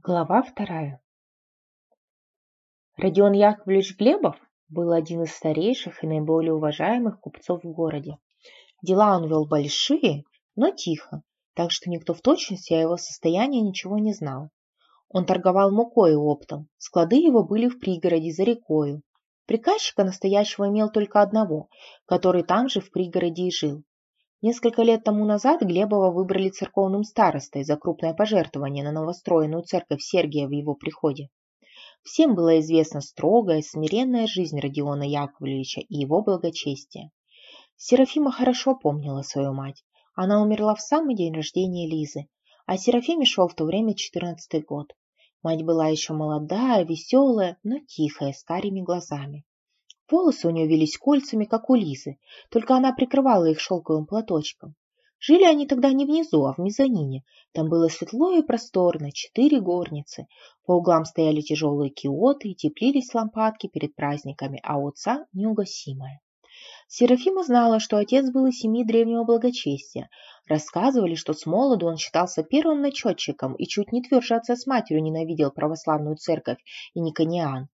Глава вторая. Родион Яковлевич Глебов был один из старейших и наиболее уважаемых купцов в городе. Дела он вел большие, но тихо, так что никто в точности о его состоянии ничего не знал. Он торговал мукой и оптом, склады его были в пригороде за рекою. Приказчика настоящего имел только одного, который там же в пригороде и жил. Несколько лет тому назад Глебова выбрали церковным старостой за крупное пожертвование на новостроенную церковь Сергия в его приходе. Всем была известна строгая, смиренная жизнь Родиона Яковлевича и его благочестие. Серафима хорошо помнила свою мать. Она умерла в самый день рождения Лизы, а Серафиме шел в то время четырнадцатый год. Мать была еще молодая, веселая, но тихая, с карими глазами. Волосы у нее велись кольцами, как у Лизы, только она прикрывала их шелковым платочком. Жили они тогда не внизу, а в мезонине. Там было светло и просторно, четыре горницы. По углам стояли тяжелые киоты и теплились лампадки перед праздниками, а у отца неугасимая. Серафима знала, что отец был из семьи древнего благочестия. Рассказывали, что с молоду он считался первым начетчиком и чуть не тверже отца с матерью ненавидел православную церковь и никониан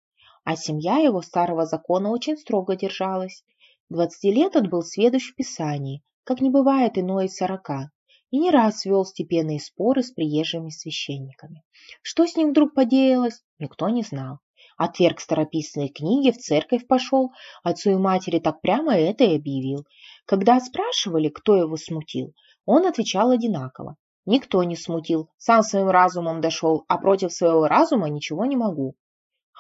а семья его старого закона очень строго держалась. Двадцати лет он был сведущ в Писании, как не бывает иной из сорока, и не раз вел степенные споры с приезжими священниками. Что с ним вдруг подеялось, никто не знал. Отверг старописные книги, в церковь пошел, отцу и матери так прямо это и объявил. Когда спрашивали, кто его смутил, он отвечал одинаково. Никто не смутил, сам своим разумом дошел, а против своего разума ничего не могу.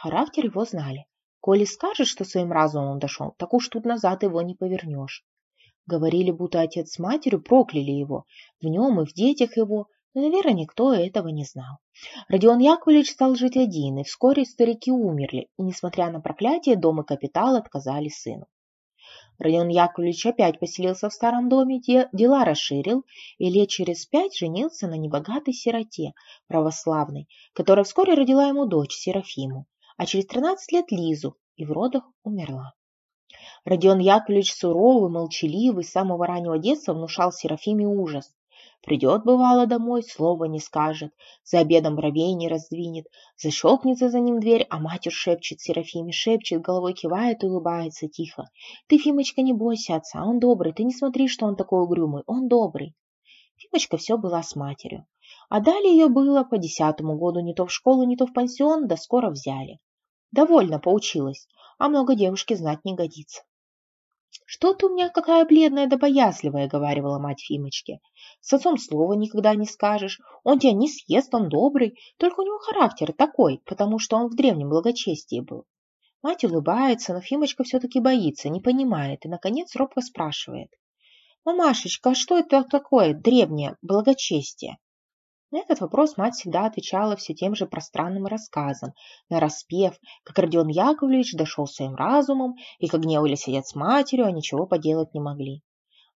Характер его знали. Коли скажет, что своим разумом дошел, так уж тут назад его не повернешь. Говорили, будто отец с матерью прокляли его, в нем и в детях его, но, наверное, никто этого не знал. Родион Яковлевич стал жить один, и вскоре старики умерли, и, несмотря на проклятие, дом и капитал отказали сыну. Родион Яковлевич опять поселился в старом доме, дела расширил, и лет через пять женился на небогатой сироте, православной, которая вскоре родила ему дочь Серафиму а через 13 лет Лизу и в родах умерла. Родион Яковлевич суровый, молчаливый, с самого раннего детства внушал Серафиме ужас. Придет, бывало, домой, слова не скажет, за обедом бровей не раздвинет, защелкнется за ним дверь, а матерь шепчет Серафиме, шепчет, головой кивает, улыбается тихо. Ты, Фимочка, не бойся отца, он добрый, ты не смотри, что он такой угрюмый, он добрый. Фимочка все была с матерью. А далее ее было по десятому году не то в школу, не то в пансион, да скоро взяли. Довольно поучилась, а много девушки знать не годится. «Что ты у меня какая бледная да боязливая», — говорила мать Фимочки. «С отцом слова никогда не скажешь. Он тебя не съест, он добрый. Только у него характер такой, потому что он в древнем благочестии был». Мать улыбается, но Фимочка все-таки боится, не понимает и, наконец, робко спрашивает. «Мамашечка, а что это такое древнее благочестие?» На этот вопрос мать всегда отвечала все тем же пространным рассказом, нараспев, как Родион Яковлевич дошел своим разумом, и как гневались отец с матерью, а ничего поделать не могли.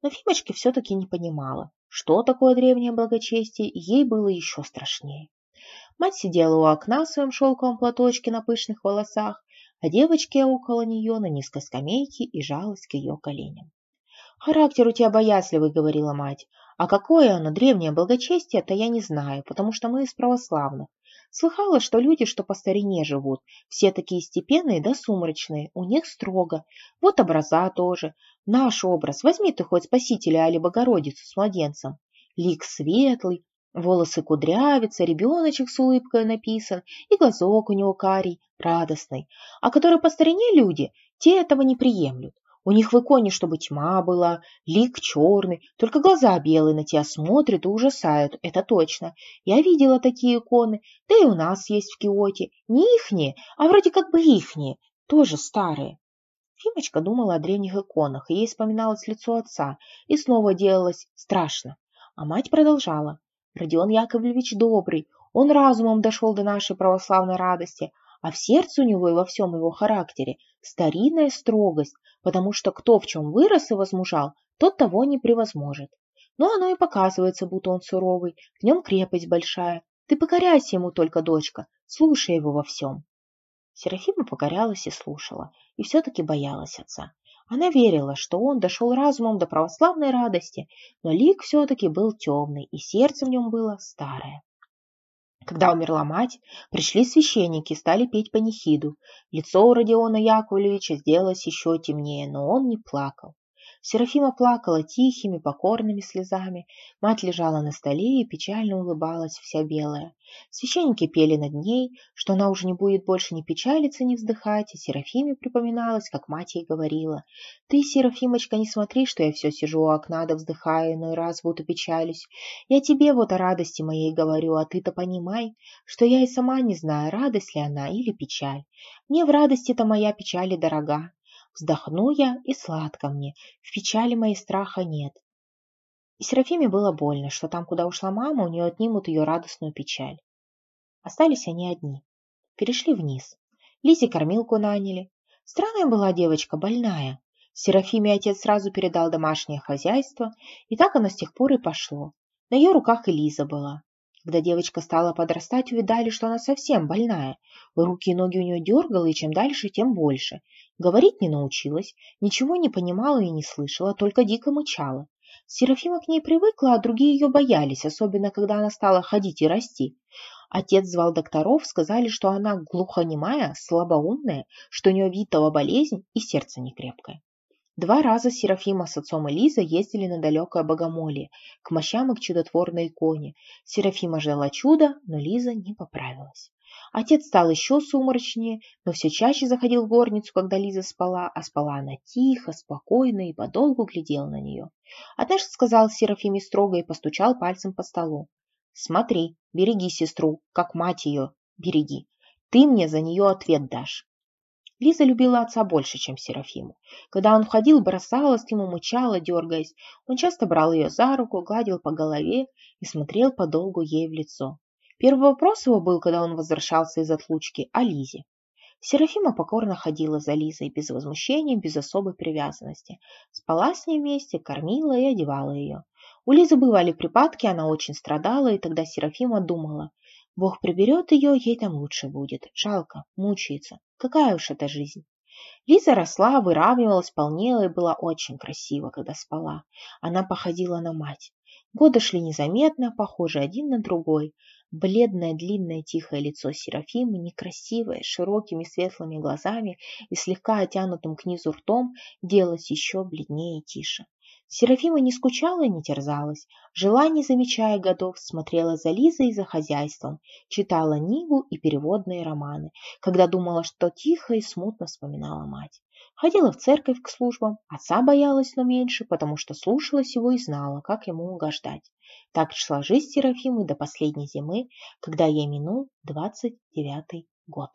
Но Фимочка все-таки не понимала, что такое древнее благочестие, и ей было еще страшнее. Мать сидела у окна в своем шелковом платочке на пышных волосах, а девочки около нее на низкой скамейке и жалась к ее коленям. «Характер у тебя боязливый», — говорила мать, а какое оно, древнее благочестие, то я не знаю, потому что мы из православных. Слыхала, что люди, что по старине живут, все такие степенные да сумрачные, у них строго. Вот образа тоже. Наш образ, возьми ты хоть Спасителя али Богородицу с младенцем. Лик светлый, волосы кудрявятся, ребеночек с улыбкой написан, и глазок у него карий, радостный. А которые по старине люди, те этого не приемлют. У них в иконе, чтобы тьма была, лик черный, только глаза белые на тебя смотрят и ужасают, это точно. Я видела такие иконы, да и у нас есть в Киоте. Не ихние, а вроде как бы ихние, тоже старые. Фимочка думала о древних иконах, и ей вспоминалось лицо отца, и снова делалось страшно. А мать продолжала. Родион Яковлевич добрый, он разумом дошел до нашей православной радости, а в сердце у него и во всем его характере старинная строгость, потому что кто в чем вырос и возмужал, тот того не превозможет. Но оно и показывается, будто он суровый, в нем крепость большая. Ты покоряйся ему только, дочка, слушай его во всем. Серафима покорялась и слушала, и все-таки боялась отца. Она верила, что он дошел разумом до православной радости, но лик все-таки был темный, и сердце в нем было старое. Когда умерла мать, пришли священники стали петь панихиду. Лицо у Родиона Яковлевича сделалось еще темнее, но он не плакал. Серафима плакала тихими, покорными слезами. Мать лежала на столе и печально улыбалась, вся белая. Священники пели над ней, что она уже не будет больше ни печалиться, ни вздыхать, и Серафиме припоминалось, как мать ей говорила. «Ты, Серафимочка, не смотри, что я все сижу у окна да вздыхаю, иной раз будто печалюсь. Я тебе вот о радости моей говорю, а ты-то понимай, что я и сама не знаю, радость ли она или печаль. Мне в радости-то моя печаль и дорога. Вздохну я, и сладко мне, в печали моей страха нет. И Серафиме было больно, что там, куда ушла мама, у нее отнимут ее радостную печаль. Остались они одни. Перешли вниз. Лизе кормилку наняли. Странная была девочка, больная. Серафиме отец сразу передал домашнее хозяйство, и так оно с тех пор и пошло. На ее руках и Лиза была. Когда девочка стала подрастать, увидали, что она совсем больная. Руки и ноги у нее дергала, и чем дальше, тем больше. Говорить не научилась, ничего не понимала и не слышала, только дико мычала. Серафима к ней привыкла, а другие ее боялись, особенно когда она стала ходить и расти. Отец звал докторов, сказали, что она глухонемая, слабоумная, что у нее витала болезнь и сердце некрепкое. Два раза Серафима с отцом и Лиза ездили на далекое богомолье, к мощам и к чудотворной иконе. Серафима ждала чуда, но Лиза не поправилась. Отец стал еще сумрачнее, но все чаще заходил в горницу, когда Лиза спала, а спала она тихо, спокойно и подолгу глядел на нее. Однажды сказал Серафиме строго и постучал пальцем по столу. «Смотри, береги сестру, как мать ее, береги. Ты мне за нее ответ дашь». Лиза любила отца больше, чем Серафиму. Когда он входил, бросалась к нему, мычала, дергаясь. Он часто брал ее за руку, гладил по голове и смотрел подолгу ей в лицо. Первый вопрос его был, когда он возвращался из отлучки, о Лизе. Серафима покорно ходила за Лизой без возмущения, без особой привязанности. Спала с ней вместе, кормила и одевала ее. У Лизы бывали припадки, она очень страдала, и тогда Серафима думала, Бог приберет ее, ей там лучше будет. Жалко, мучается. Какая уж эта жизнь. Лиза росла, выравнивалась, полнела и была очень красива, когда спала. Она походила на мать. Годы шли незаметно, похожи один на другой. Бледное, длинное, тихое лицо Серафимы, некрасивое, с широкими светлыми глазами и слегка оттянутым к низу ртом, делалось еще бледнее и тише. Серафима не скучала и не терзалась, жила, не замечая годов, смотрела за Лизой и за хозяйством, читала Ниву и переводные романы, когда думала, что тихо и смутно вспоминала мать. Ходила в церковь к службам, отца боялась, но меньше, потому что слушалась его и знала, как ему угождать. Так шла жизнь Серафимы до последней зимы, когда ей минул двадцать девятый год.